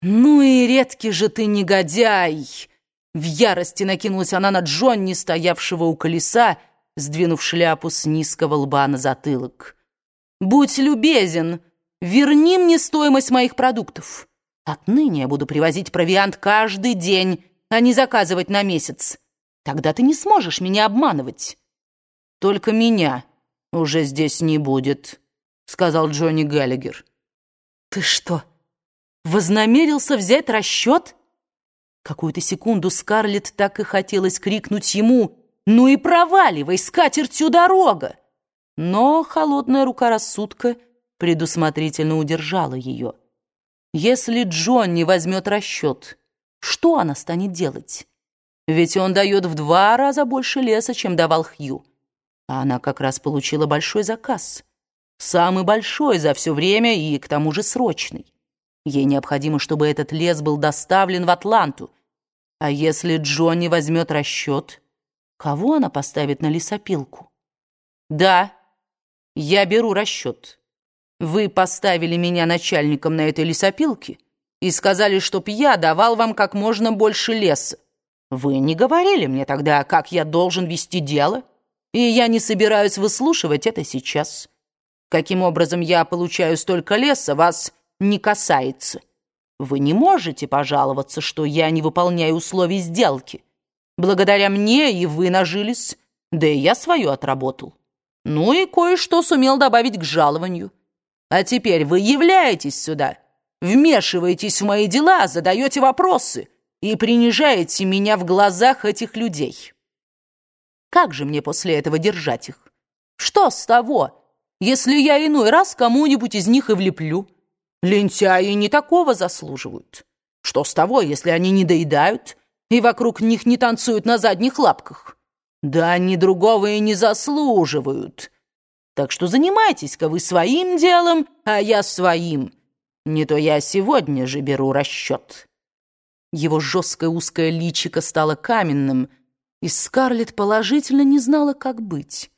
«Ну и редкий же ты негодяй!» В ярости накинулась она на Джонни, стоявшего у колеса, сдвинув шляпу с низкого лба на затылок. «Будь любезен, верни мне стоимость моих продуктов. Отныне я буду привозить провиант каждый день, а не заказывать на месяц. Тогда ты не сможешь меня обманывать». «Только меня уже здесь не будет», — сказал Джонни Галлигер. «Ты что, вознамерился взять расчет?» Какую-то секунду Скарлетт так и хотелось крикнуть ему «Ну и проваливай, с катертью дорога!» Но холодная рука рассудка предусмотрительно удержала ее. Если Джон не возьмет расчет, что она станет делать? Ведь он дает в два раза больше леса, чем давал Хью. А она как раз получила большой заказ. Самый большой за все время и, к тому же, срочный. Ей необходимо, чтобы этот лес был доставлен в Атланту. А если Джонни возьмет расчет, кого она поставит на лесопилку? Да, я беру расчет. Вы поставили меня начальником на этой лесопилке и сказали, чтоб я давал вам как можно больше леса. Вы не говорили мне тогда, как я должен вести дело, и я не собираюсь выслушивать это сейчас. Каким образом я получаю столько леса, вас не касается. Вы не можете пожаловаться, что я не выполняю условий сделки. Благодаря мне и вы нажились, да и я свое отработал. Ну и кое-что сумел добавить к жалованию. А теперь вы являетесь сюда, вмешиваетесь в мои дела, задаете вопросы и принижаете меня в глазах этих людей. Как же мне после этого держать их? Что с того, если я иной раз кому-нибудь из них и влеплю? Лентяи не такого заслуживают. Что с того, если они не доедают и вокруг них не танцуют на задних лапках? Да они другого и не заслуживают. Так что занимайтесь-ка вы своим делом, а я своим. Не то я сегодня же беру расчет». Его жесткое узкое личико стало каменным, и Скарлетт положительно не знала, как быть,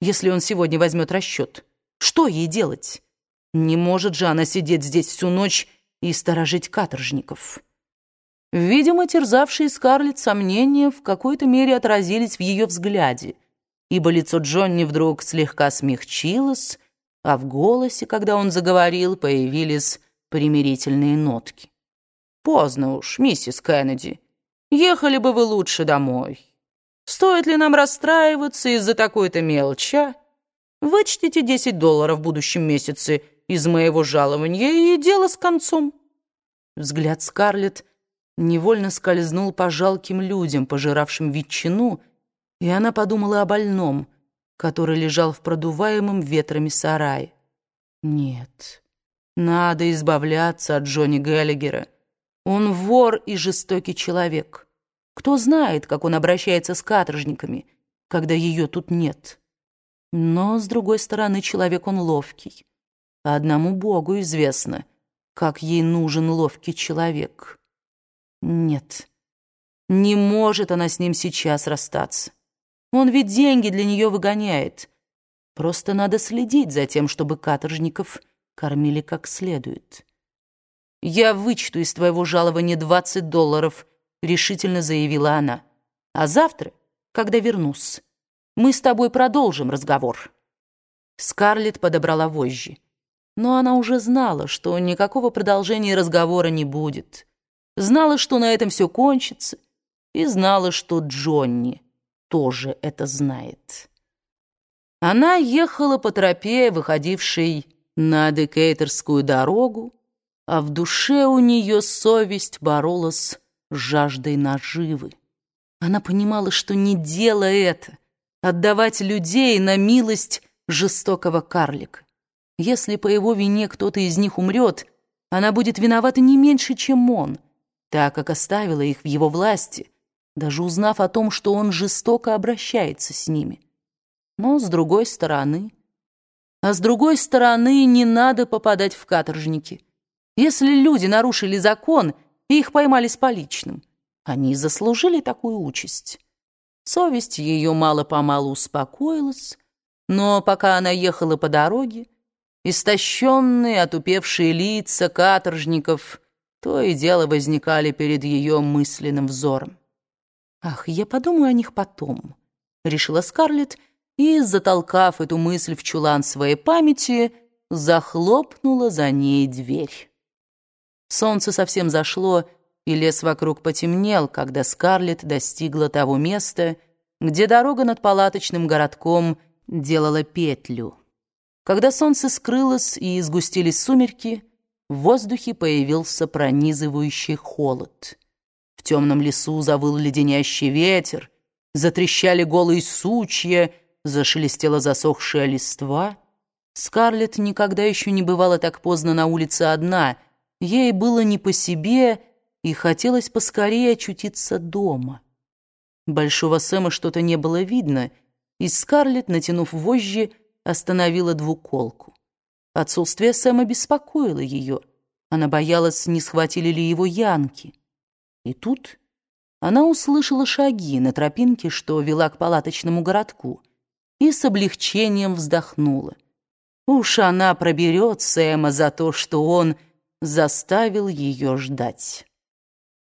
если он сегодня возьмет расчет. Что ей делать? Не может же она сидеть здесь всю ночь и сторожить каторжников. Видимо, терзавшие Скарлетт сомнения в какой-то мере отразились в ее взгляде, ибо лицо Джонни вдруг слегка смягчилось, а в голосе, когда он заговорил, появились примирительные нотки. «Поздно уж, миссис Кеннеди. Ехали бы вы лучше домой. Стоит ли нам расстраиваться из-за такой-то мелочи, а? Вычтите 10 долларов в будущем месяце — из моего жалования, и дело с концом». Взгляд Скарлетт невольно скользнул по жалким людям, пожиравшим ветчину, и она подумала о больном, который лежал в продуваемом ветрами сарае. «Нет, надо избавляться от Джонни Геллигера. Он вор и жестокий человек. Кто знает, как он обращается с каторжниками, когда ее тут нет. Но, с другой стороны, человек он ловкий. Одному Богу известно, как ей нужен ловкий человек. Нет, не может она с ним сейчас расстаться. Он ведь деньги для нее выгоняет. Просто надо следить за тем, чтобы каторжников кормили как следует. «Я вычту из твоего жалования 20 долларов», — решительно заявила она. «А завтра, когда вернусь, мы с тобой продолжим разговор». Скарлетт подобрала вожжи но она уже знала, что никакого продолжения разговора не будет. Знала, что на этом все кончится, и знала, что Джонни тоже это знает. Она ехала по тропе, выходившей на Декейтерскую дорогу, а в душе у нее совесть боролась с жаждой наживы. Она понимала, что не дело это — отдавать людей на милость жестокого карлика. Если по его вине кто-то из них умрет, она будет виновата не меньше, чем он, так как оставила их в его власти, даже узнав о том, что он жестоко обращается с ними. Но с другой стороны... А с другой стороны, не надо попадать в каторжники. Если люди нарушили закон и их поймали с поличным, они заслужили такую участь. Совесть ее мало-помалу успокоилась, но пока она ехала по дороге, Истощенные, отупевшие лица каторжников то и дело возникали перед ее мысленным взором. «Ах, я подумаю о них потом», — решила Скарлетт, и, затолкав эту мысль в чулан своей памяти, захлопнула за ней дверь. Солнце совсем зашло, и лес вокруг потемнел, когда Скарлетт достигла того места, где дорога над палаточным городком делала петлю. Когда солнце скрылось и сгустились сумерки, в воздухе появился пронизывающий холод. В темном лесу завыл леденящий ветер, затрещали голые сучья, зашелестела засохшая листва. Скарлетт никогда еще не бывала так поздно на улице одна. Ей было не по себе, и хотелось поскорее очутиться дома. Большого Сэма что-то не было видно, и Скарлетт, натянув вожжи, остановила двуколку. Отсутствие Сэма беспокоило ее. Она боялась, не схватили ли его янки. И тут она услышала шаги на тропинке, что вела к палаточному городку, и с облегчением вздохнула. Уж она проберет Сэма за то, что он заставил ее ждать.